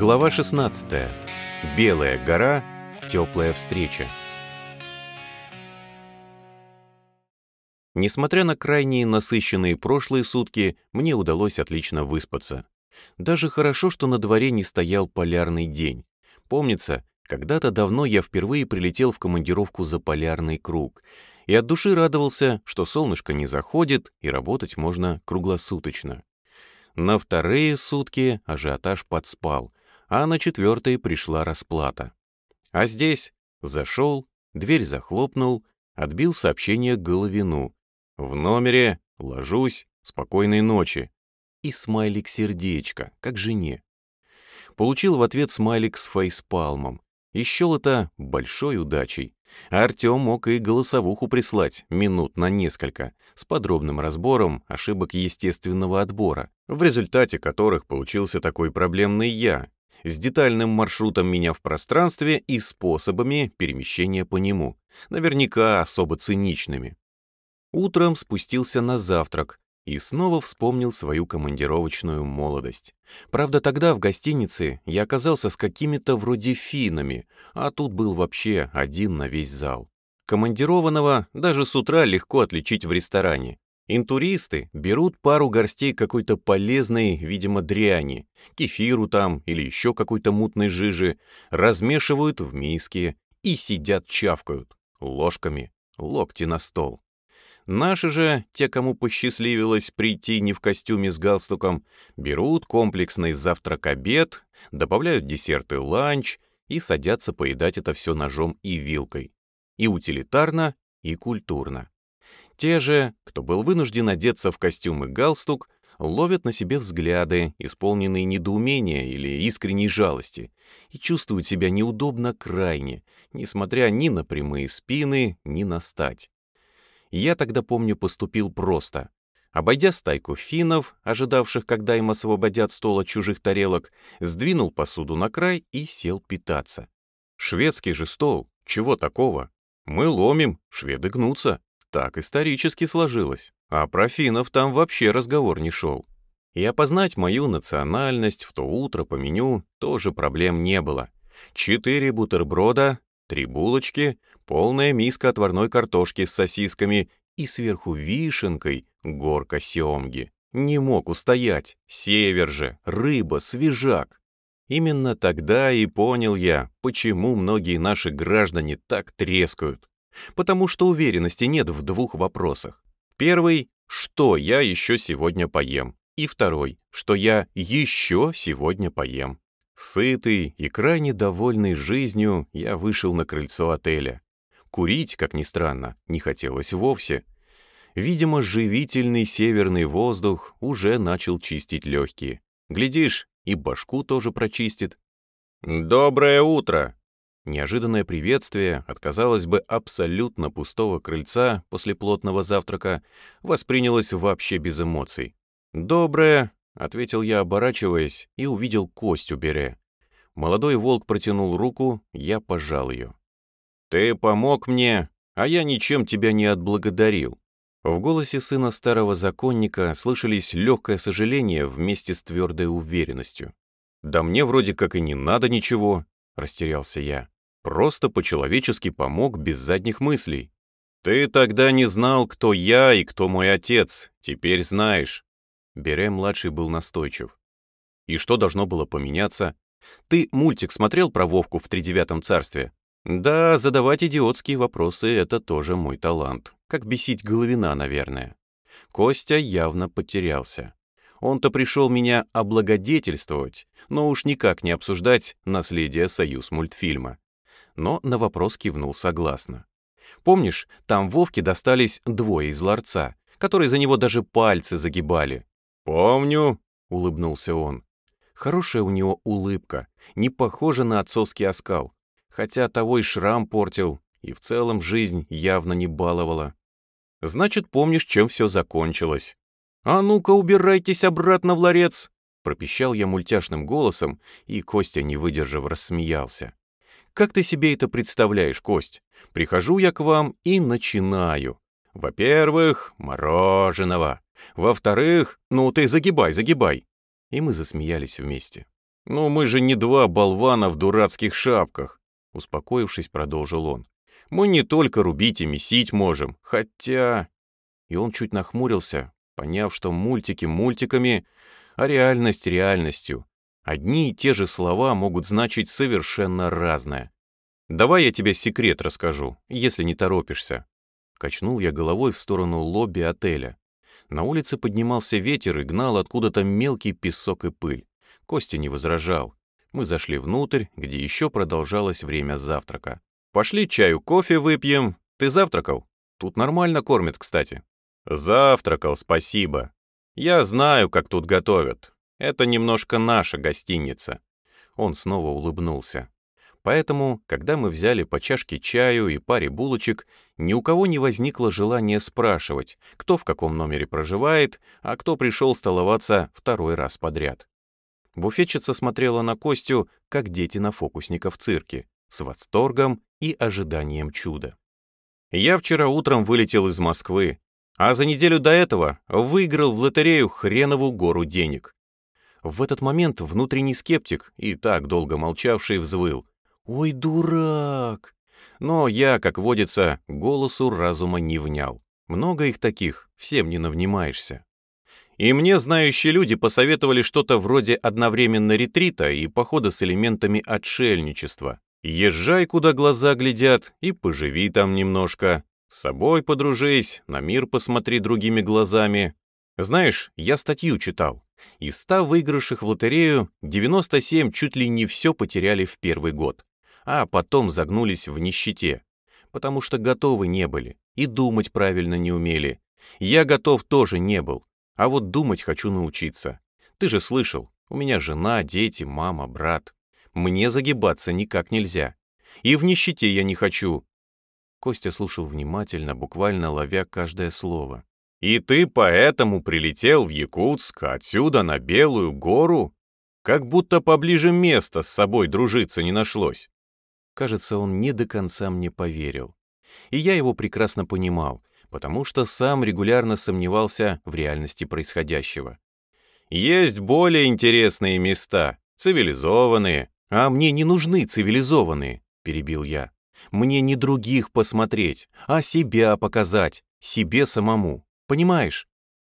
Глава 16. Белая гора. Теплая встреча. Несмотря на крайние насыщенные прошлые сутки, мне удалось отлично выспаться. Даже хорошо, что на дворе не стоял полярный день. Помнится, когда-то давно я впервые прилетел в командировку за полярный круг и от души радовался, что солнышко не заходит и работать можно круглосуточно. На вторые сутки ажиотаж подспал, а на четвертые пришла расплата. А здесь зашел, дверь захлопнул, отбил сообщение Головину. В номере, ложусь, спокойной ночи. И смайлик-сердечко, как жене. Получил в ответ смайлик с фейспалмом. И счел это большой удачей. Артем мог и голосовуху прислать минут на несколько, с подробным разбором ошибок естественного отбора, в результате которых получился такой проблемный я, с детальным маршрутом меня в пространстве и способами перемещения по нему, наверняка особо циничными. Утром спустился на завтрак и снова вспомнил свою командировочную молодость. Правда, тогда в гостинице я оказался с какими-то вроде финами, а тут был вообще один на весь зал. Командированного даже с утра легко отличить в ресторане. Интуристы берут пару горстей какой-то полезной, видимо, дряни, кефиру там или еще какой-то мутной жижи, размешивают в миске и сидят чавкают, ложками, локти на стол. Наши же, те, кому посчастливилось прийти не в костюме с галстуком, берут комплексный завтрак-обед, добавляют десерт и ланч и садятся поедать это все ножом и вилкой. И утилитарно, и культурно. Те же, кто был вынужден одеться в костюм и галстук, ловят на себе взгляды, исполненные недоумения или искренней жалости, и чувствуют себя неудобно крайне, несмотря ни на прямые спины, ни на стать. Я тогда, помню, поступил просто. Обойдя стайку финнов, ожидавших, когда им освободят стол от чужих тарелок, сдвинул посуду на край и сел питаться. Шведский же стол, чего такого? Мы ломим, шведы гнутся. Так исторически сложилось. А про финнов там вообще разговор не шел. И опознать мою национальность в то утро по меню тоже проблем не было. Четыре бутерброда, три булочки, полная миска отварной картошки с сосисками и сверху вишенкой горка семги. Не мог устоять. Север же, рыба, свежак. Именно тогда и понял я, почему многие наши граждане так трескают потому что уверенности нет в двух вопросах. Первый — что я еще сегодня поем, и второй — что я еще сегодня поем. Сытый и крайне довольный жизнью, я вышел на крыльцо отеля. Курить, как ни странно, не хотелось вовсе. Видимо, живительный северный воздух уже начал чистить легкие. Глядишь, и башку тоже прочистит. «Доброе утро!» Неожиданное приветствие от, казалось бы, абсолютно пустого крыльца после плотного завтрака воспринялось вообще без эмоций. «Доброе», — ответил я, оборачиваясь, и увидел Костю Бере. Молодой волк протянул руку, я пожал ее. «Ты помог мне, а я ничем тебя не отблагодарил». В голосе сына старого законника слышались легкое сожаление вместе с твердой уверенностью. «Да мне вроде как и не надо ничего», — растерялся я. Просто по-человечески помог без задних мыслей. «Ты тогда не знал, кто я и кто мой отец. Теперь знаешь». Бере-младший был настойчив. «И что должно было поменяться? Ты мультик смотрел про Вовку в тридевятом царстве?» «Да, задавать идиотские вопросы — это тоже мой талант. Как бесить Головина, наверное». Костя явно потерялся. Он-то пришел меня облагодетельствовать, но уж никак не обсуждать наследие союз мультфильма но на вопрос кивнул согласно. «Помнишь, там Вовке достались двое из ларца, которые за него даже пальцы загибали?» «Помню», — улыбнулся он. Хорошая у него улыбка, не похожа на отцовский оскал, хотя того и шрам портил, и в целом жизнь явно не баловала. «Значит, помнишь, чем все закончилось?» «А ну-ка, убирайтесь обратно в ларец!» Пропищал я мультяшным голосом, и Костя, не выдержав, рассмеялся. Как ты себе это представляешь, Кость? Прихожу я к вам и начинаю. Во-первых, мороженого. Во-вторых, ну ты загибай, загибай. И мы засмеялись вместе. «Ну, мы же не два болвана в дурацких шапках», — успокоившись, продолжил он. «Мы не только рубить и месить можем, хотя...» И он чуть нахмурился, поняв, что мультики мультиками, а реальность реальностью. Одни и те же слова могут значить совершенно разное. «Давай я тебе секрет расскажу, если не торопишься». Качнул я головой в сторону лобби отеля. На улице поднимался ветер и гнал откуда-то мелкий песок и пыль. Костя не возражал. Мы зашли внутрь, где еще продолжалось время завтрака. «Пошли чаю, кофе выпьем. Ты завтракал? Тут нормально кормят, кстати». «Завтракал, спасибо. Я знаю, как тут готовят. Это немножко наша гостиница». Он снова улыбнулся. Поэтому, когда мы взяли по чашке чаю и паре булочек, ни у кого не возникло желания спрашивать, кто в каком номере проживает, а кто пришел столоваться второй раз подряд. Буфетчица смотрела на Костю, как дети на фокусника в цирке, с восторгом и ожиданием чуда. «Я вчера утром вылетел из Москвы, а за неделю до этого выиграл в лотерею хренову гору денег». В этот момент внутренний скептик, и так долго молчавший, взвыл. «Ой, дурак!» Но я, как водится, голосу разума не внял. Много их таких, всем не навнимаешься. И мне знающие люди посоветовали что-то вроде одновременно ретрита и похода с элементами отшельничества. Езжай, куда глаза глядят, и поживи там немножко. С собой подружись, на мир посмотри другими глазами. Знаешь, я статью читал. Из 100 выигравших в лотерею 97 чуть ли не все потеряли в первый год а потом загнулись в нищете, потому что готовы не были и думать правильно не умели. Я готов тоже не был, а вот думать хочу научиться. Ты же слышал, у меня жена, дети, мама, брат. Мне загибаться никак нельзя. И в нищете я не хочу. Костя слушал внимательно, буквально ловя каждое слово. «И ты поэтому прилетел в Якутск, отсюда на Белую гору? Как будто поближе места с собой дружиться не нашлось. Кажется, он не до конца мне поверил. И я его прекрасно понимал, потому что сам регулярно сомневался в реальности происходящего. Есть более интересные места, цивилизованные. А мне не нужны цивилизованные, перебил я. Мне не других посмотреть, а себя показать, себе самому. Понимаешь?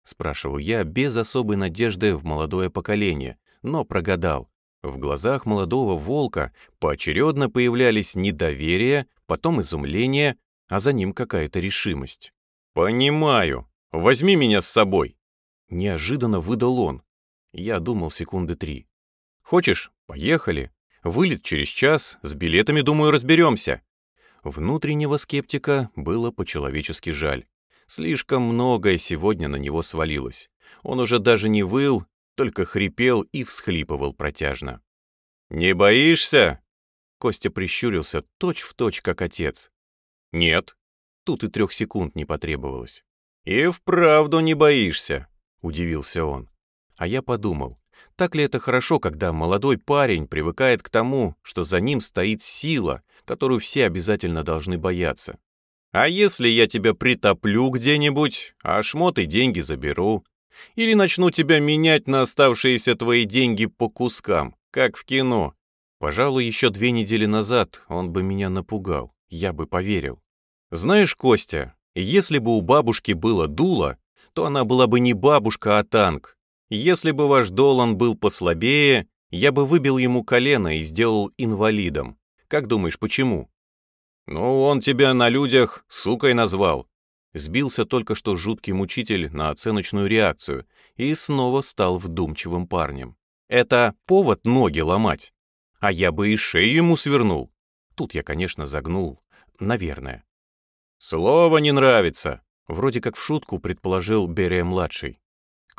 Спрашивал я без особой надежды в молодое поколение, но прогадал. В глазах молодого волка поочередно появлялись недоверие, потом изумление, а за ним какая-то решимость. «Понимаю. Возьми меня с собой!» Неожиданно выдал он. Я думал секунды три. «Хочешь? Поехали. Вылет через час, с билетами, думаю, разберемся». Внутреннего скептика было по-человечески жаль. Слишком многое сегодня на него свалилось. Он уже даже не выл, только хрипел и всхлипывал протяжно. «Не боишься?» Костя прищурился точь-в-точь, точь, как отец. «Нет». Тут и трех секунд не потребовалось. «И вправду не боишься», — удивился он. А я подумал, так ли это хорошо, когда молодой парень привыкает к тому, что за ним стоит сила, которую все обязательно должны бояться. «А если я тебя притоплю где-нибудь, а шмот и деньги заберу, или начну тебя менять на оставшиеся твои деньги по кускам, как в кино. Пожалуй, еще две недели назад он бы меня напугал, я бы поверил. Знаешь, Костя, если бы у бабушки было дуло, то она была бы не бабушка, а танк. Если бы ваш Долан был послабее, я бы выбил ему колено и сделал инвалидом. Как думаешь, почему? Ну, он тебя на людях сукой назвал. Сбился только что жуткий мучитель на оценочную реакцию и снова стал вдумчивым парнем. Это повод ноги ломать. А я бы и шею ему свернул. Тут я, конечно, загнул. Наверное. Слово не нравится. Вроде как в шутку предположил Берия-младший.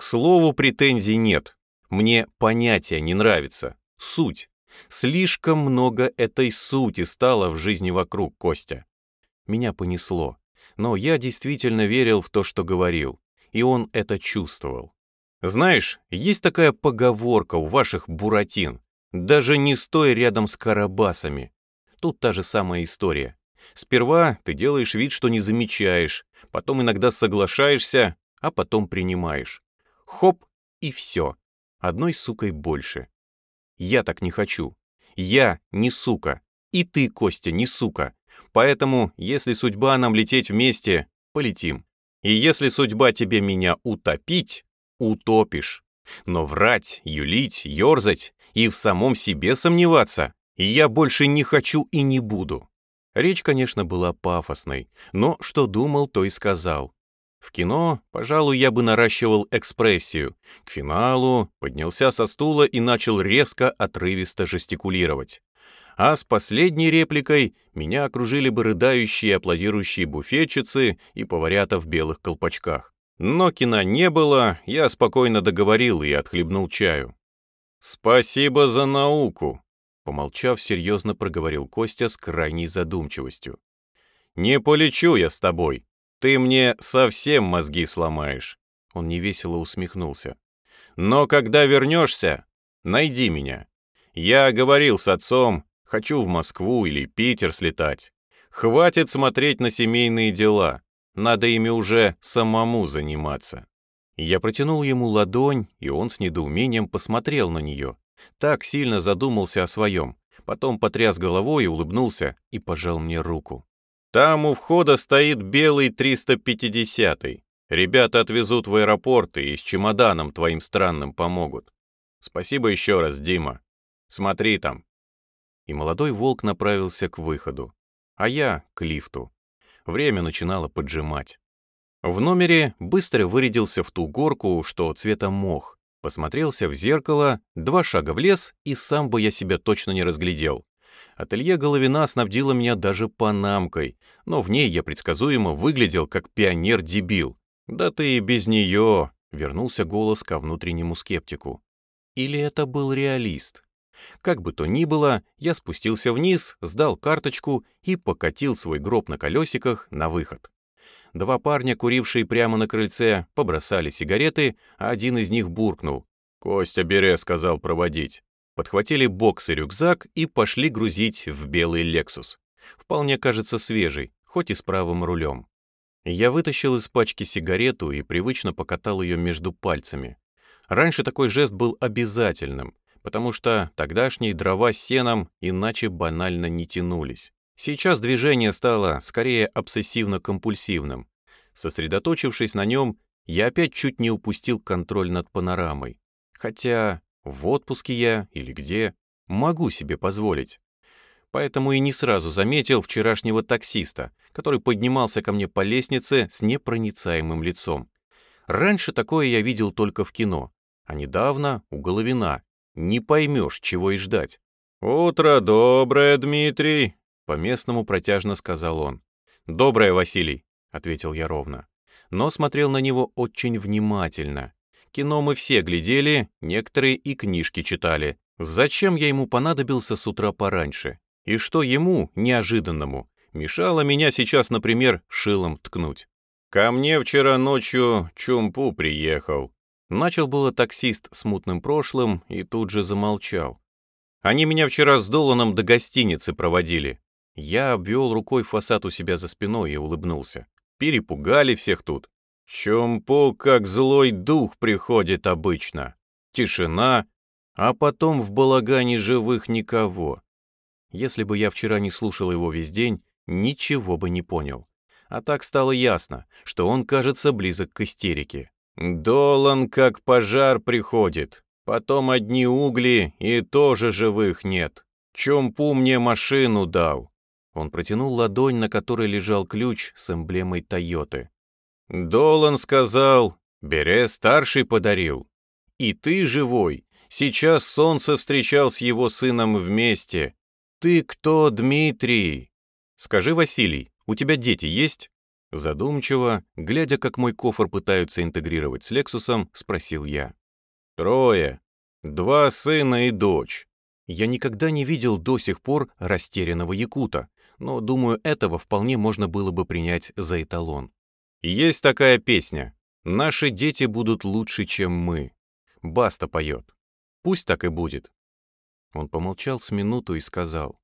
К слову претензий нет. Мне понятие не нравится. Суть. Слишком много этой сути стало в жизни вокруг, Костя. Меня понесло но я действительно верил в то, что говорил, и он это чувствовал. Знаешь, есть такая поговорка у ваших буратин, даже не стой рядом с карабасами. Тут та же самая история. Сперва ты делаешь вид, что не замечаешь, потом иногда соглашаешься, а потом принимаешь. Хоп, и все. Одной сукой больше. Я так не хочу. Я не сука. И ты, Костя, не сука. Поэтому, если судьба нам лететь вместе, полетим. И если судьба тебе меня утопить, утопишь. Но врать, юлить, ерзать и в самом себе сомневаться я больше не хочу и не буду. Речь, конечно, была пафосной, но что думал, то и сказал. В кино, пожалуй, я бы наращивал экспрессию. К финалу поднялся со стула и начал резко, отрывисто жестикулировать. А с последней репликой меня окружили бы рыдающие аплодирующие буфетчицы и поварята в белых колпачках. Но кино не было, я спокойно договорил и отхлебнул чаю. «Спасибо за науку», — помолчав, серьезно проговорил Костя с крайней задумчивостью. «Не полечу я с тобой. Ты мне совсем мозги сломаешь». Он невесело усмехнулся. «Но когда вернешься, найди меня. Я говорил с отцом, хочу в Москву или Питер слетать. Хватит смотреть на семейные дела. Надо ими уже самому заниматься». Я протянул ему ладонь, и он с недоумением посмотрел на нее. Так сильно задумался о своем. Потом потряс головой улыбнулся и пожал мне руку. «Там у входа стоит белый 350-й. Ребята отвезут в аэропорт и с чемоданом твоим странным помогут. Спасибо еще раз, Дима. Смотри там». И молодой волк направился к выходу, а я — к лифту. Время начинало поджимать. В номере быстро вырядился в ту горку, что цвета мох. Посмотрелся в зеркало, два шага в лес, и сам бы я себя точно не разглядел. Ателье Головина снабдило меня даже панамкой, но в ней я предсказуемо выглядел как пионер-дебил. «Да ты и без нее!» — вернулся голос ко внутреннему скептику. Или это был реалист? Как бы то ни было, я спустился вниз, сдал карточку и покатил свой гроб на колесиках на выход. Два парня, курившие прямо на крыльце, побросали сигареты, а один из них буркнул. «Костя Бере сказал проводить». Подхватили бокс и рюкзак и пошли грузить в белый «Лексус». Вполне кажется свежий, хоть и с правым рулем. Я вытащил из пачки сигарету и привычно покатал ее между пальцами. Раньше такой жест был обязательным, потому что тогдашние дрова с сеном иначе банально не тянулись. Сейчас движение стало скорее обсессивно-компульсивным. Сосредоточившись на нем, я опять чуть не упустил контроль над панорамой. Хотя в отпуске я или где могу себе позволить. Поэтому и не сразу заметил вчерашнего таксиста, который поднимался ко мне по лестнице с непроницаемым лицом. Раньше такое я видел только в кино, а недавно у Головина. Не поймешь, чего и ждать. «Утро доброе, Дмитрий!» По-местному протяжно сказал он. «Доброе, Василий», — ответил я ровно. Но смотрел на него очень внимательно. Кино мы все глядели, некоторые и книжки читали. Зачем я ему понадобился с утра пораньше? И что ему, неожиданному, мешало меня сейчас, например, шилом ткнуть? «Ко мне вчера ночью Чумпу приехал». Начал было таксист с мутным прошлым и тут же замолчал. Они меня вчера с Доланом до гостиницы проводили. Я обвел рукой фасад у себя за спиной и улыбнулся. Перепугали всех тут. Чумпу, как злой дух, приходит обычно. Тишина, а потом в балагане живых никого. Если бы я вчера не слушал его весь день, ничего бы не понял. А так стало ясно, что он, кажется, близок к истерике. Долан как пожар приходит, потом одни угли и тоже живых нет. Чумпу мне машину дал. Он протянул ладонь, на которой лежал ключ с эмблемой Тойоты. «Долан сказал, Бере старший подарил. И ты живой. Сейчас солнце встречал с его сыном вместе. Ты кто, Дмитрий? Скажи, Василий, у тебя дети есть?» Задумчиво, глядя, как мой кофр пытаются интегрировать с Лексусом, спросил я. «Трое. Два сына и дочь. Я никогда не видел до сих пор растерянного якута, но, думаю, этого вполне можно было бы принять за эталон. Есть такая песня «Наши дети будут лучше, чем мы». Баста поет. Пусть так и будет. Он помолчал с минуту и сказал.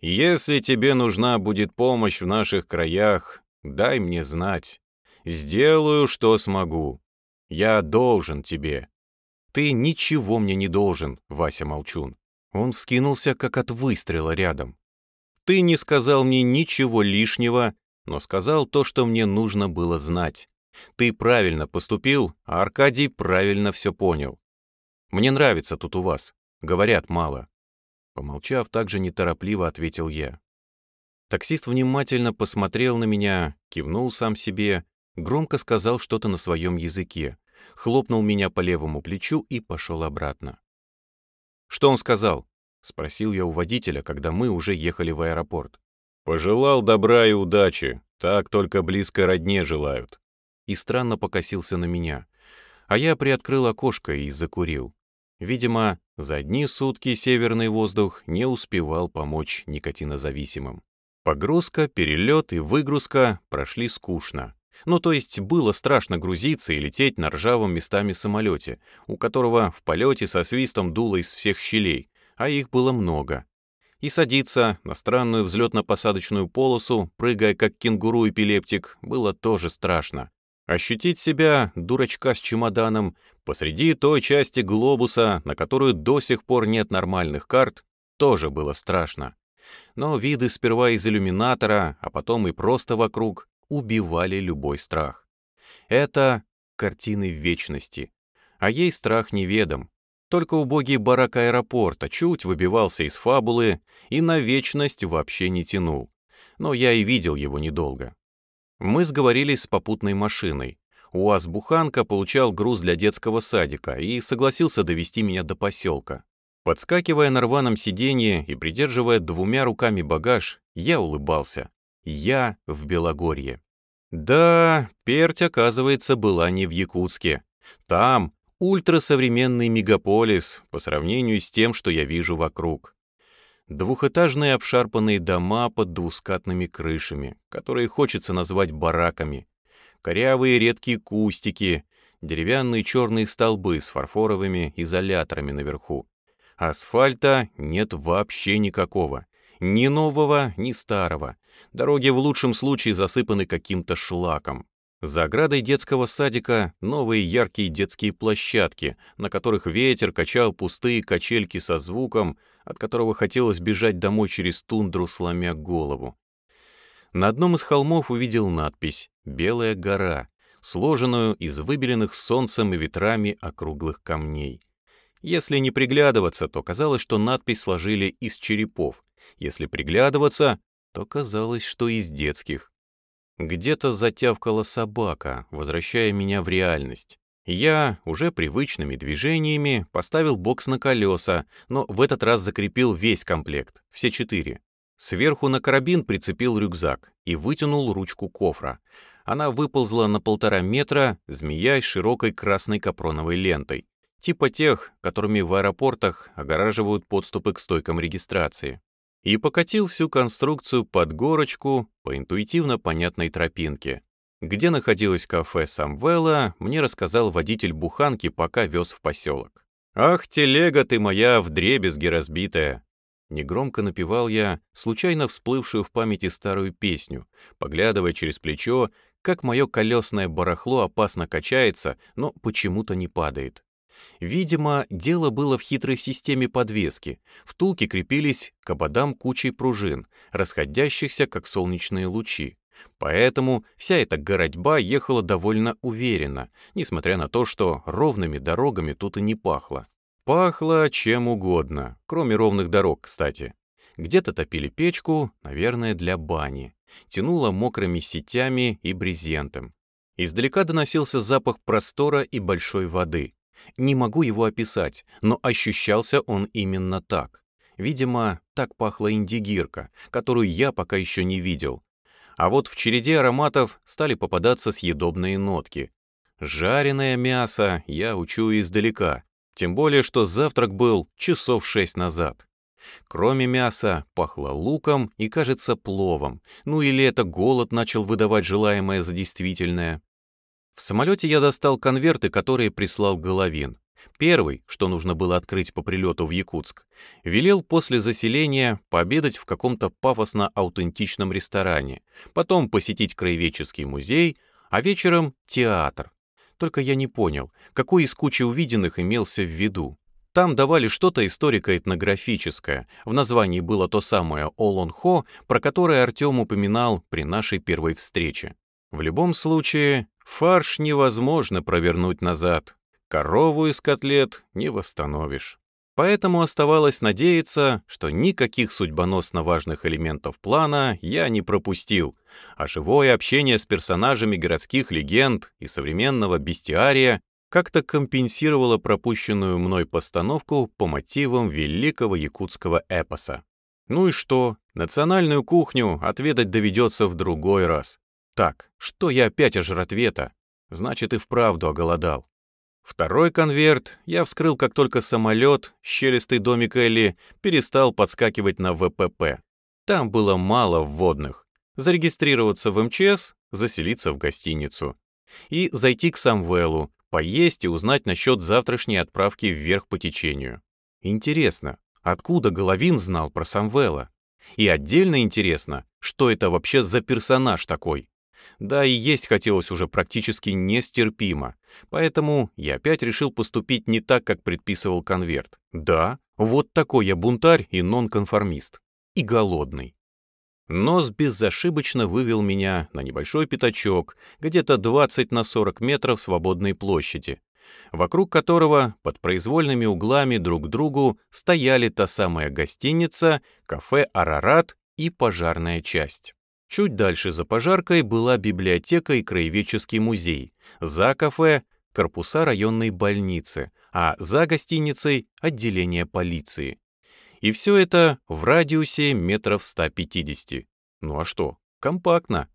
«Если тебе нужна будет помощь в наших краях, дай мне знать. Сделаю, что смогу. Я должен тебе. Ты ничего мне не должен, Вася Молчун. Он вскинулся, как от выстрела рядом. Ты не сказал мне ничего лишнего, но сказал то, что мне нужно было знать. Ты правильно поступил, а Аркадий правильно все понял. Мне нравится тут у вас. Говорят мало. Помолчав, также неторопливо ответил я. Таксист внимательно посмотрел на меня, кивнул сам себе, громко сказал что-то на своем языке, хлопнул меня по левому плечу и пошел обратно. «Что он сказал?» — спросил я у водителя, когда мы уже ехали в аэропорт. «Пожелал добра и удачи, так только близкой родне желают». И странно покосился на меня. А я приоткрыл окошко и закурил. Видимо, за одни сутки северный воздух не успевал помочь никотинозависимым. Погрузка, перелет и выгрузка прошли скучно. Ну, то есть было страшно грузиться и лететь на ржавом местами самолете, у которого в полете со свистом дуло из всех щелей, а их было много. И садиться на странную взлетно-посадочную полосу, прыгая как кенгуру-эпилептик, было тоже страшно. Ощутить себя, дурачка с чемоданом, посреди той части глобуса, на которую до сих пор нет нормальных карт, тоже было страшно. Но виды сперва из иллюминатора, а потом и просто вокруг, убивали любой страх. Это картины вечности, а ей страх неведом. Только убогий барак аэропорта чуть выбивался из фабулы и на вечность вообще не тянул. Но я и видел его недолго. Мы сговорились с попутной машиной. УАЗ-буханка получал груз для детского садика и согласился довести меня до поселка. Подскакивая на рваном сиденье и придерживая двумя руками багаж, я улыбался. Я в Белогорье. Да, Перть, оказывается, была не в Якутске. Там ультрасовременный мегаполис по сравнению с тем, что я вижу вокруг. Двухэтажные обшарпанные дома под двускатными крышами, которые хочется назвать бараками. Корявые редкие кустики, деревянные черные столбы с фарфоровыми изоляторами наверху. Асфальта нет вообще никакого. Ни нового, ни старого. Дороги в лучшем случае засыпаны каким-то шлаком. За оградой детского садика новые яркие детские площадки, на которых ветер качал пустые качельки со звуком, от которого хотелось бежать домой через тундру, сломя голову. На одном из холмов увидел надпись «Белая гора», сложенную из выбеленных солнцем и ветрами округлых камней. Если не приглядываться, то казалось, что надпись сложили из черепов, если приглядываться, то казалось, что из детских. Где-то затявкала собака, возвращая меня в реальность. Я уже привычными движениями поставил бокс на колеса, но в этот раз закрепил весь комплект, все четыре. Сверху на карабин прицепил рюкзак и вытянул ручку кофра. Она выползла на полтора метра, змеясь широкой красной капроновой лентой, типа тех, которыми в аэропортах огораживают подступы к стойкам регистрации и покатил всю конструкцию под горочку по интуитивно понятной тропинке. Где находилось кафе Самвела, мне рассказал водитель буханки, пока вез в поселок. «Ах, телега ты моя, вдребезги разбитая!» Негромко напевал я случайно всплывшую в памяти старую песню, поглядывая через плечо, как мое колесное барахло опасно качается, но почему-то не падает. Видимо, дело было в хитрой системе подвески. Втулки крепились к ободам кучей пружин, расходящихся как солнечные лучи. Поэтому вся эта городьба ехала довольно уверенно, несмотря на то, что ровными дорогами тут и не пахло. Пахло чем угодно, кроме ровных дорог, кстати. Где-то топили печку, наверное, для бани. Тянуло мокрыми сетями и брезентом. Издалека доносился запах простора и большой воды. Не могу его описать, но ощущался он именно так. Видимо, так пахла индигирка, которую я пока еще не видел. А вот в череде ароматов стали попадаться съедобные нотки. Жареное мясо я учу издалека, тем более, что завтрак был часов шесть назад. Кроме мяса, пахло луком и, кажется, пловом. Ну или это голод начал выдавать желаемое за действительное. В самолете я достал конверты, которые прислал Головин. Первый, что нужно было открыть по прилету в Якутск, велел после заселения пообедать в каком-то пафосно-аутентичном ресторане, потом посетить краеведческий музей, а вечером — театр. Только я не понял, какой из кучи увиденных имелся в виду. Там давали что-то историко-этнографическое. В названии было то самое «Олон-Хо», про которое Артем упоминал при нашей первой встрече. В любом случае, фарш невозможно провернуть назад. Корову из котлет не восстановишь. Поэтому оставалось надеяться, что никаких судьбоносно важных элементов плана я не пропустил, а живое общение с персонажами городских легенд и современного бестиария как-то компенсировало пропущенную мной постановку по мотивам великого якутского эпоса. Ну и что, национальную кухню отведать доведется в другой раз. Так, что я опять о? Значит, и вправду оголодал. Второй конверт я вскрыл, как только самолет, щелистый домик Элли, перестал подскакивать на ВПП. Там было мало вводных. Зарегистрироваться в МЧС, заселиться в гостиницу. И зайти к Самвелу, поесть и узнать насчет завтрашней отправки вверх по течению. Интересно, откуда Головин знал про Самвела? И отдельно интересно, что это вообще за персонаж такой? Да и есть хотелось уже практически нестерпимо. Поэтому я опять решил поступить не так, как предписывал конверт. Да, вот такой я бунтарь и нонконформист. И голодный. Нос безошибочно вывел меня на небольшой пятачок, где-то 20 на 40 метров свободной площади, вокруг которого под произвольными углами друг к другу стояли та самая гостиница, кафе «Арарат» и пожарная часть. Чуть дальше за пожаркой была библиотека и краеведческий музей, за кафе — корпуса районной больницы, а за гостиницей — отделение полиции. И все это в радиусе метров 150. Ну а что, компактно.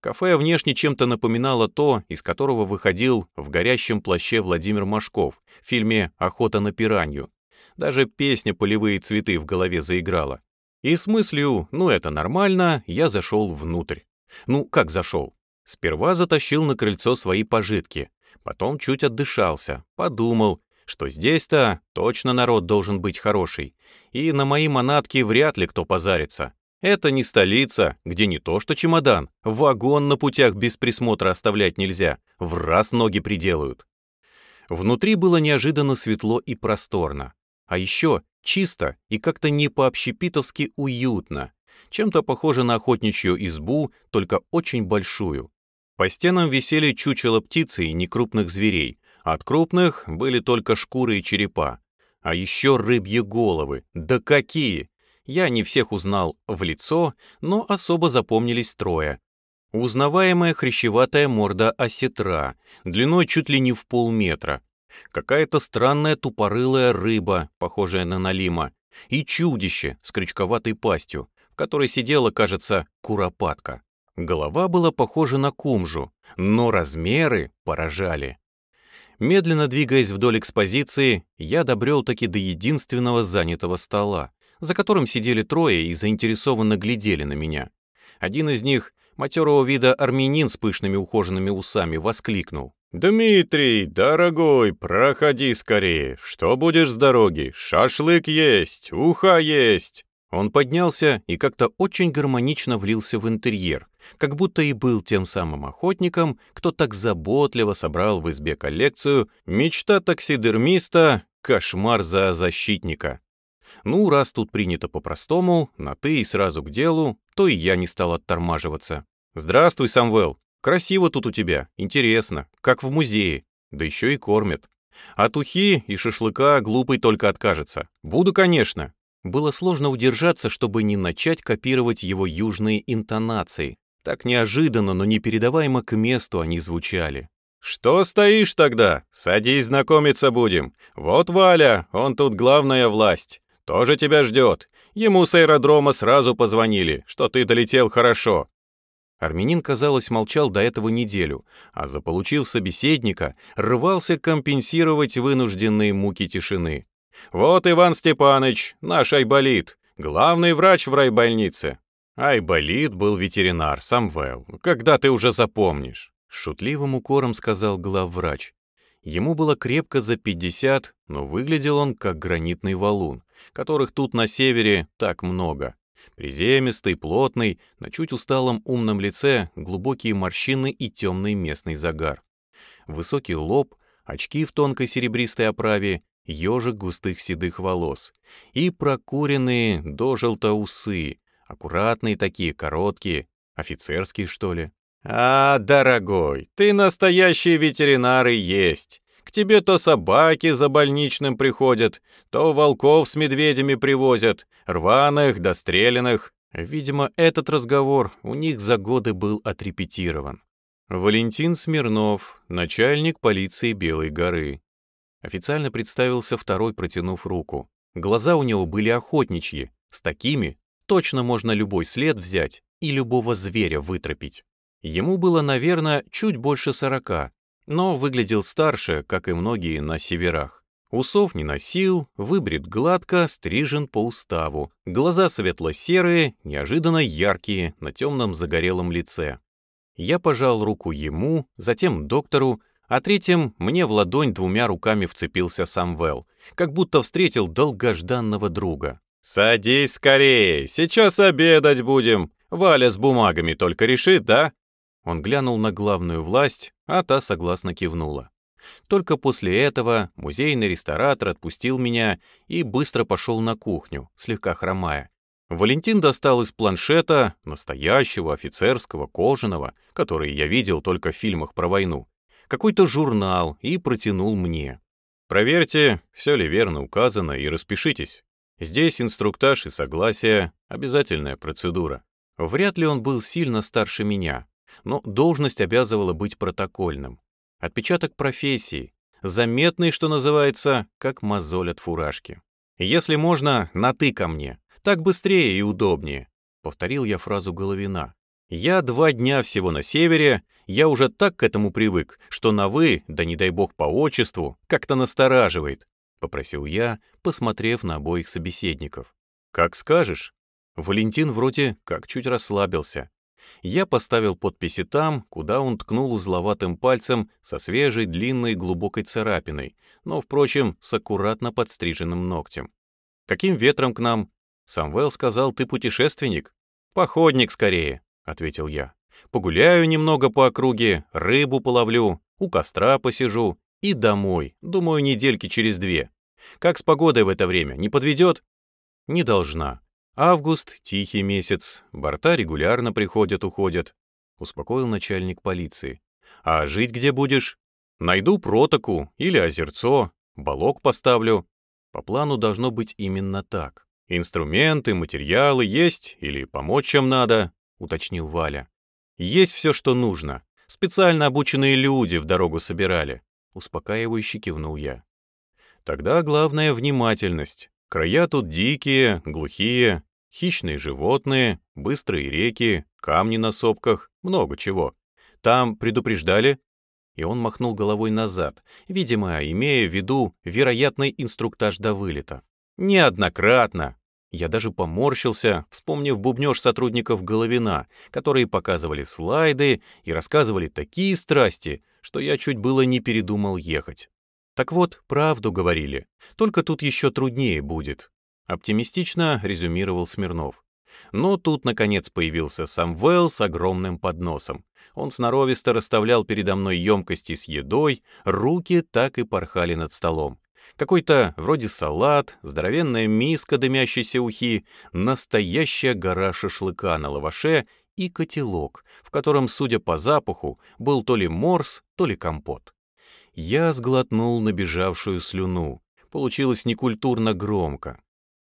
Кафе внешне чем-то напоминало то, из которого выходил в горящем плаще Владимир Машков в фильме «Охота на пиранью». Даже песня «Полевые цветы» в голове заиграла. И с мыслью «ну это нормально» я зашел внутрь. Ну, как зашел? Сперва затащил на крыльцо свои пожитки, потом чуть отдышался, подумал, что здесь-то точно народ должен быть хороший, и на мои манатки вряд ли кто позарится. Это не столица, где не то что чемодан, вагон на путях без присмотра оставлять нельзя, в раз ноги приделают. Внутри было неожиданно светло и просторно. А еще чисто и как-то не по-общепитовски уютно, чем-то похоже на охотничью избу, только очень большую. По стенам висели чучело птицы и некрупных зверей, от крупных были только шкуры и черепа. А еще рыбьи головы. Да какие! Я не всех узнал в лицо, но особо запомнились трое. Узнаваемая хрящеватая морда осетра, длиной чуть ли не в полметра, какая-то странная тупорылая рыба, похожая на налима, и чудище с крючковатой пастью, в которой сидела, кажется, куропатка. Голова была похожа на кумжу, но размеры поражали. Медленно двигаясь вдоль экспозиции, я добрел таки до единственного занятого стола, за которым сидели трое и заинтересованно глядели на меня. Один из них, матерого вида армянин с пышными ухоженными усами, воскликнул. «Дмитрий, дорогой, проходи скорее. Что будешь с дороги? Шашлык есть, уха есть!» Он поднялся и как-то очень гармонично влился в интерьер, как будто и был тем самым охотником, кто так заботливо собрал в избе коллекцию «Мечта таксидермиста, кошмар за защитника». Ну, раз тут принято по-простому, на «ты» и сразу к делу, то и я не стал оттормаживаться. «Здравствуй, Самвел. Красиво тут у тебя, интересно, как в музее, да еще и кормят. От ухи и шашлыка глупый только откажется. Буду, конечно. Было сложно удержаться, чтобы не начать копировать его южные интонации. Так неожиданно, но непередаваемо к месту они звучали. «Что стоишь тогда? Садись, знакомиться будем. Вот Валя, он тут главная власть. Тоже тебя ждет. Ему с аэродрома сразу позвонили, что ты долетел хорошо. Армянин, казалось, молчал до этого неделю, а заполучив собеседника, рвался компенсировать вынужденные муки тишины. «Вот Иван Степанович, наш Айболит, главный врач в райбольнице». Айболит был ветеринар, Самвел. Когда ты уже запомнишь?» Шутливым укором сказал главврач. Ему было крепко за 50, но выглядел он как гранитный валун, которых тут на севере так много. Приземистый, плотный, на чуть усталом умном лице глубокие морщины и темный местный загар. высокий лоб, очки в тонкой серебристой оправе, ежик густых седых волос и прокуренные до желто усы, аккуратные такие, короткие, офицерские, что ли. «А, дорогой, ты настоящий ветеринар и есть. К тебе то собаки за больничным приходят, то волков с медведями привозят, рваных, достреленных». Видимо, этот разговор у них за годы был отрепетирован. Валентин Смирнов, начальник полиции Белой горы. Официально представился второй, протянув руку. Глаза у него были охотничьи. С такими точно можно любой след взять и любого зверя вытропить. Ему было, наверное, чуть больше сорока, но выглядел старше, как и многие на северах. Усов не носил, выбрит гладко, стрижен по уставу. Глаза светло-серые, неожиданно яркие, на темном загорелом лице. Я пожал руку ему, затем доктору, а третьим мне в ладонь двумя руками вцепился Самвел, как будто встретил долгожданного друга. «Садись скорее, сейчас обедать будем. Валя с бумагами только решит, да?» Он глянул на главную власть, а та согласно кивнула. Только после этого музейный ресторатор отпустил меня и быстро пошел на кухню, слегка хромая. Валентин достал из планшета, настоящего офицерского, кожаного, который я видел только в фильмах про войну, какой-то журнал и протянул мне. «Проверьте, все ли верно указано, и распишитесь. Здесь инструктаж и согласие — обязательная процедура. Вряд ли он был сильно старше меня, но должность обязывала быть протокольным. Отпечаток профессии, заметный, что называется, как мозоль от фуражки. Если можно, на «ты» ко мне, так быстрее и удобнее», — повторил я фразу Головина. «Я два дня всего на севере, я уже так к этому привык, что на «вы», да не дай бог по отчеству, как-то настораживает», — попросил я, посмотрев на обоих собеседников. «Как скажешь». Валентин вроде как чуть расслабился. Я поставил подписи там, куда он ткнул узловатым пальцем со свежей, длинной, глубокой царапиной, но, впрочем, с аккуратно подстриженным ногтем. «Каким ветром к нам?» Самвел сказал, ты путешественник. Походник скорее, ответил я. Погуляю немного по округе, рыбу половлю, у костра посижу и домой, думаю, недельки через две. Как с погодой в это время, не подведет? Не должна. Август — тихий месяц, борта регулярно приходят-уходят, успокоил начальник полиции. А жить где будешь? Найду протоку или озерцо, балок поставлю. По плану должно быть именно так. «Инструменты, материалы есть или помочь чем надо?» — уточнил Валя. «Есть все, что нужно. Специально обученные люди в дорогу собирали», — успокаивающе кивнул я. «Тогда главное — внимательность. Края тут дикие, глухие, хищные животные, быстрые реки, камни на сопках, много чего. Там предупреждали?» И он махнул головой назад, видимо, имея в виду вероятный инструктаж до вылета. «Неоднократно», я даже поморщился, вспомнив бубнёж сотрудников Головина, которые показывали слайды и рассказывали такие страсти, что я чуть было не передумал ехать. Так вот, правду говорили, только тут еще труднее будет. Оптимистично резюмировал Смирнов. Но тут, наконец, появился Самвел с огромным подносом. Он сноровисто расставлял передо мной емкости с едой, руки так и порхали над столом. Какой-то вроде салат, здоровенная миска дымящейся ухи, настоящая гора шашлыка на лаваше и котелок, в котором, судя по запаху, был то ли морс, то ли компот. Я сглотнул набежавшую слюну. Получилось некультурно громко.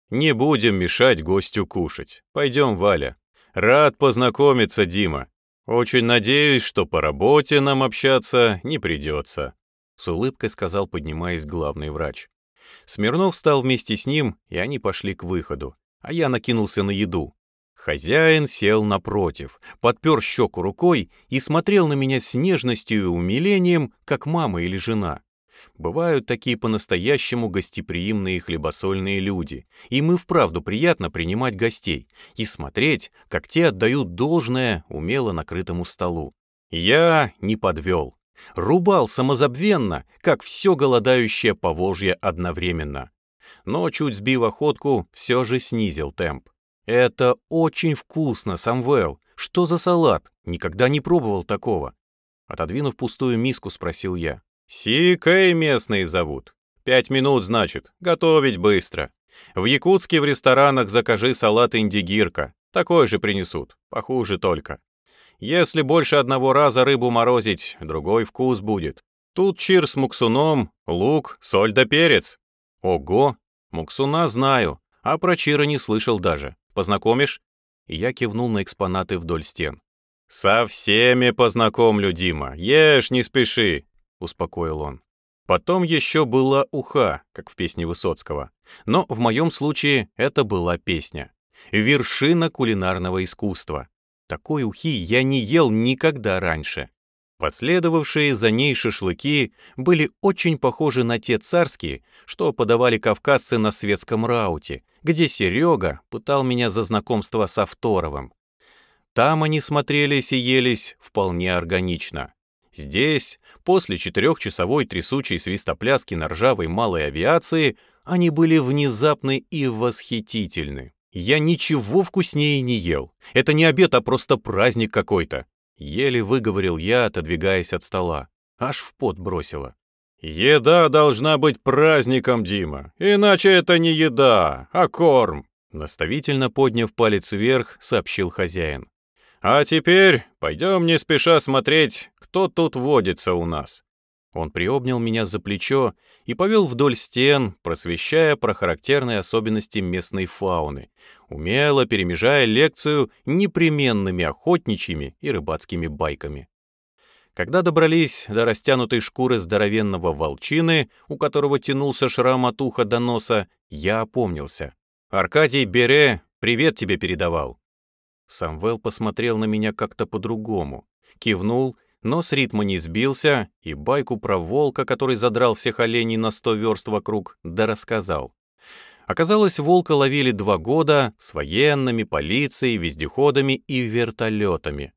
«Не будем мешать гостю кушать. Пойдем, Валя. Рад познакомиться, Дима. Очень надеюсь, что по работе нам общаться не придется. С улыбкой сказал, поднимаясь главный врач. Смирнов встал вместе с ним, и они пошли к выходу, а я накинулся на еду. Хозяин сел напротив, подпер щеку рукой и смотрел на меня с нежностью и умилением, как мама или жена. Бывают такие по-настоящему гостеприимные хлебосольные люди, и мы вправду приятно принимать гостей и смотреть, как те отдают должное умело накрытому столу. Я не подвел. Рубал самозабвенно, как все голодающее Поволжье одновременно. Но, чуть сбив охотку, все же снизил темп. «Это очень вкусно, Самвел. Что за салат? Никогда не пробовал такого». Отодвинув пустую миску, спросил я. «Си-Кэй местные зовут. Пять минут, значит. Готовить быстро. В Якутске в ресторанах закажи салат индигирка. Такой же принесут. Похуже только. Если больше одного раза рыбу морозить, другой вкус будет. Тут чир с муксуном, лук, соль да перец. Ого, муксуна знаю, а про чира не слышал даже. Познакомишь? я кивнул на экспонаты вдоль стен. «Со всеми познакомлю, Дима, ешь, не спеши», — успокоил он. Потом еще была уха, как в песне Высоцкого. Но в моем случае это была песня. Вершина кулинарного искусства. Такой ухи я не ел никогда раньше. Последовавшие за ней шашлыки были очень похожи на те царские, что подавали кавказцы на светском рауте, где Серега пытал меня за знакомство с Авторовым. Там они смотрелись и елись вполне органично. Здесь, после четырехчасовой трясучей свистопляски на ржавой малой авиации, они были внезапны и восхитительны. Я ничего вкуснее не ел. Это не обед, а просто праздник какой-то. Еле выговорил я, отодвигаясь от стола. Аж в пот бросило. «Еда должна быть праздником, Дима, иначе это не еда, а корм», наставительно подняв палец вверх, сообщил хозяин. «А теперь пойдем не спеша смотреть, кто тут водится у нас». Он приобнял меня за плечо и повел вдоль стен, просвещая про характерные особенности местной фауны, умело перемежая лекцию непременными охотничьими и рыбацкими байками. Когда добрались до растянутой шкуры здоровенного волчины, у которого тянулся шрам от уха до носа, я опомнился. «Аркадий Бере привет тебе передавал». Самвел посмотрел на меня как-то по-другому, кивнул, но с ритма не сбился и байку про волка, который задрал всех оленей на сто верст вокруг, да рассказал. Оказалось, волка ловили два года с военными, полицией, вездеходами и вертолетами.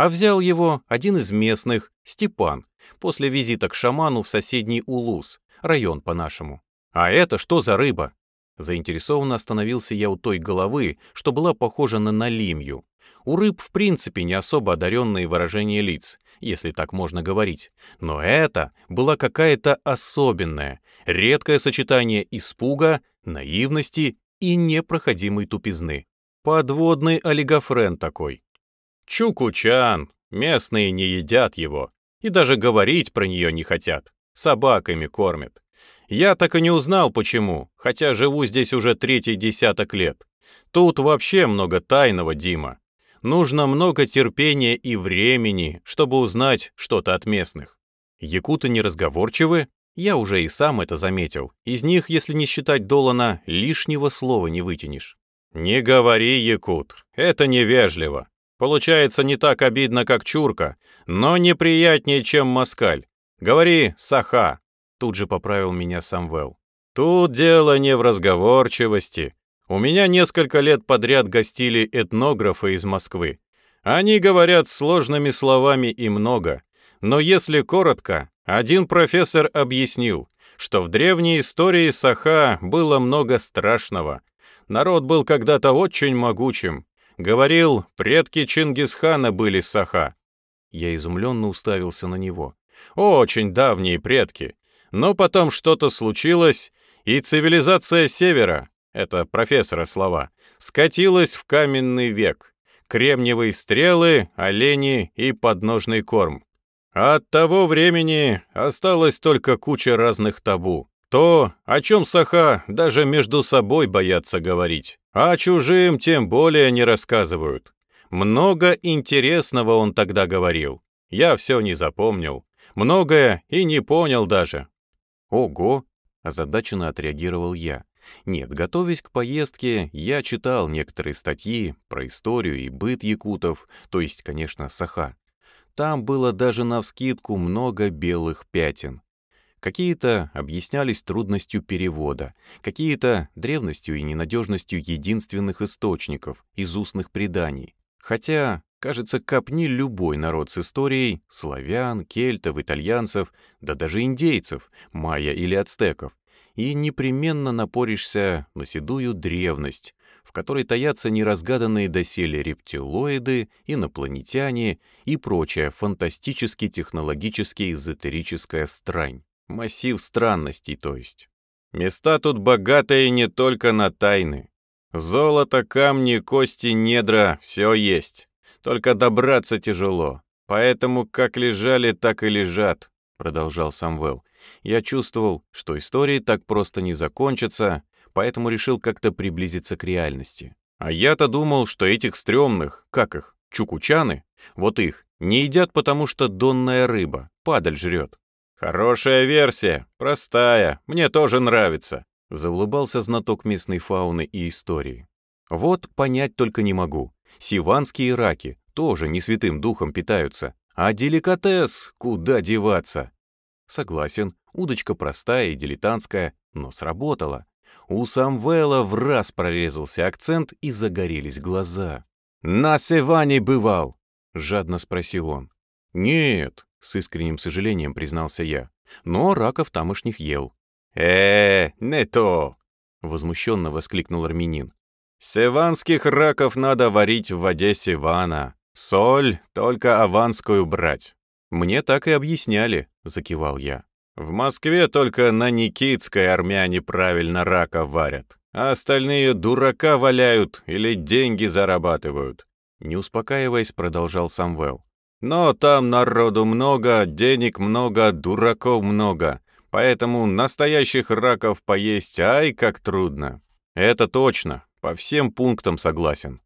А взял его один из местных, Степан, после визита к шаману в соседний Улус, район по-нашему. «А это что за рыба?» Заинтересованно остановился я у той головы, что была похожа на налимью. У рыб в принципе не особо одаренные выражения лиц, если так можно говорить. Но это была какая-то особенная, редкое сочетание испуга, наивности и непроходимой тупизны. Подводный олигофрен такой. Чукучан, местные не едят его, и даже говорить про нее не хотят, собаками кормят. Я так и не узнал, почему, хотя живу здесь уже третий десяток лет. Тут вообще много тайного, Дима. Нужно много терпения и времени, чтобы узнать что-то от местных. Якуты неразговорчивы, я уже и сам это заметил. Из них, если не считать Долана, лишнего слова не вытянешь. «Не говори, якут, это невежливо. Получается не так обидно, как чурка, но неприятнее, чем москаль. Говори «саха», — тут же поправил меня Самвел. Тут дело не в разговорчивости. У меня несколько лет подряд гостили этнографы из Москвы. Они говорят сложными словами и много, но если коротко, один профессор объяснил, что в древней истории Саха было много страшного. Народ был когда-то очень могучим. Говорил, предки Чингисхана были Саха. Я изумленно уставился на него. Очень давние предки. Но потом что-то случилось, и цивилизация Севера, это профессора слова, скатилась в каменный век. Кремниевые стрелы, олени и подножный корм. От того времени осталась только куча разных табу. То, о чем Саха даже между собой боятся говорить, а чужим тем более не рассказывают. Много интересного он тогда говорил. Я все не запомнил. Многое и не понял даже. Ого! Озадаченно отреагировал я. Нет, готовясь к поездке, я читал некоторые статьи про историю и быт якутов, то есть, конечно, Саха. Там было даже навскидку много белых пятен. Какие-то объяснялись трудностью перевода, какие-то древностью и ненадежностью единственных источников из устных преданий. Хотя, кажется, копни любой народ с историей славян, кельтов, итальянцев, да даже индейцев, майя или ацтеков, и непременно напоришься на седую древность, в которой таятся неразгаданные доселе рептилоиды, инопланетяне и прочая фантастически технологически эзотерическая стран. Массив странностей, то есть. Места тут богатые не только на тайны. Золото, камни, кости, недра — все есть. Только добраться тяжело. Поэтому как лежали, так и лежат, продолжал Самвел. Я чувствовал, что истории так просто не закончатся, поэтому решил как-то приблизиться к реальности. А я-то думал, что этих стрёмных, как их, чукучаны, вот их, не едят, потому что донная рыба, падаль жрет. Хорошая версия, простая, мне тоже нравится, заулыбался знаток местной фауны и истории. Вот понять только не могу. Сиванские раки тоже не святым духом питаются, а деликатес куда деваться? Согласен, удочка простая и дилетантская, но сработала. У Самвела в раз прорезался акцент и загорелись глаза. «На Севане бывал?» — жадно спросил он. «Нет», — с искренним сожалением признался я, «но раков тамошних ел». «Э, не то!» — возмущенно воскликнул армянин. «Севанских раков надо варить в воде Севана. Соль только аванскую брать». «Мне так и объясняли», — закивал я. В Москве только на Никитской армяне правильно рака варят, а остальные дурака валяют или деньги зарабатывают. Не успокаиваясь, продолжал Самвел. Но там народу много, денег много, дураков много, поэтому настоящих раков поесть, ай, как трудно. Это точно, по всем пунктам согласен.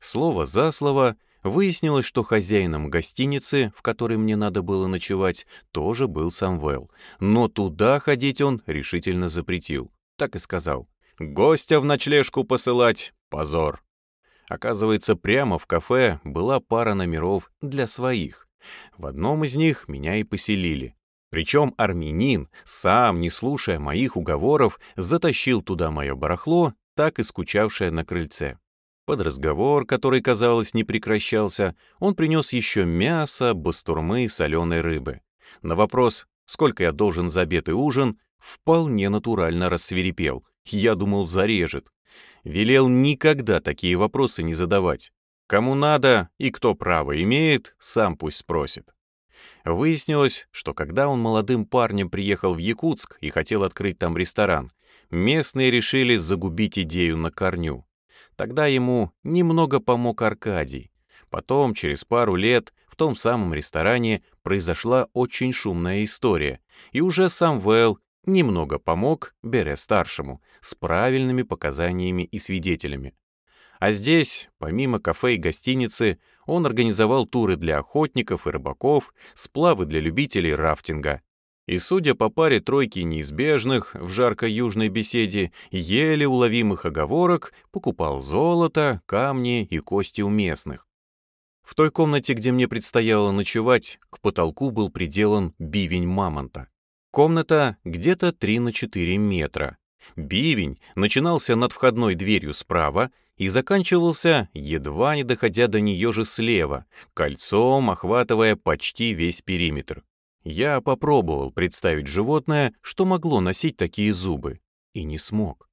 Слово за слово — Выяснилось, что хозяином гостиницы, в которой мне надо было ночевать, тоже был Самвел. Но туда ходить он решительно запретил. Так и сказал. «Гостя в ночлежку посылать — позор». Оказывается, прямо в кафе была пара номеров для своих. В одном из них меня и поселили. Причем армянин, сам, не слушая моих уговоров, затащил туда мое барахло, так и скучавшее на крыльце. Под разговор, который, казалось, не прекращался, он принес еще мясо, бастурмы, соленой рыбы. На вопрос, сколько я должен за обед и ужин, вполне натурально рассверепел. Я думал, зарежет. Велел никогда такие вопросы не задавать. Кому надо и кто право имеет, сам пусть спросит. Выяснилось, что когда он молодым парнем приехал в Якутск и хотел открыть там ресторан, местные решили загубить идею на корню. Тогда ему немного помог Аркадий. Потом, через пару лет, в том самом ресторане произошла очень шумная история, и уже сам Вэл немного помог Бере-старшему с правильными показаниями и свидетелями. А здесь, помимо кафе и гостиницы, он организовал туры для охотников и рыбаков, сплавы для любителей рафтинга, и, судя по паре тройки неизбежных в жаркой южной беседе, еле уловимых оговорок, покупал золото, камни и кости у местных. В той комнате, где мне предстояло ночевать, к потолку был приделан бивень мамонта. Комната где-то 3 на 4 метра. Бивень начинался над входной дверью справа и заканчивался, едва не доходя до нее же слева, кольцом охватывая почти весь периметр. Я попробовал представить животное, что могло носить такие зубы, и не смог.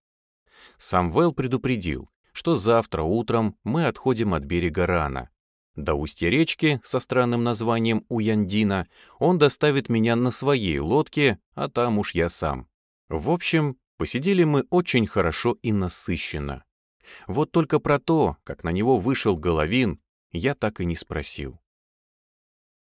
Самвел предупредил, что завтра утром мы отходим от берега рано. До устья речки со странным названием Уяндина он доставит меня на своей лодке, а там уж я сам. В общем, посидели мы очень хорошо и насыщенно. Вот только про то, как на него вышел Головин, я так и не спросил.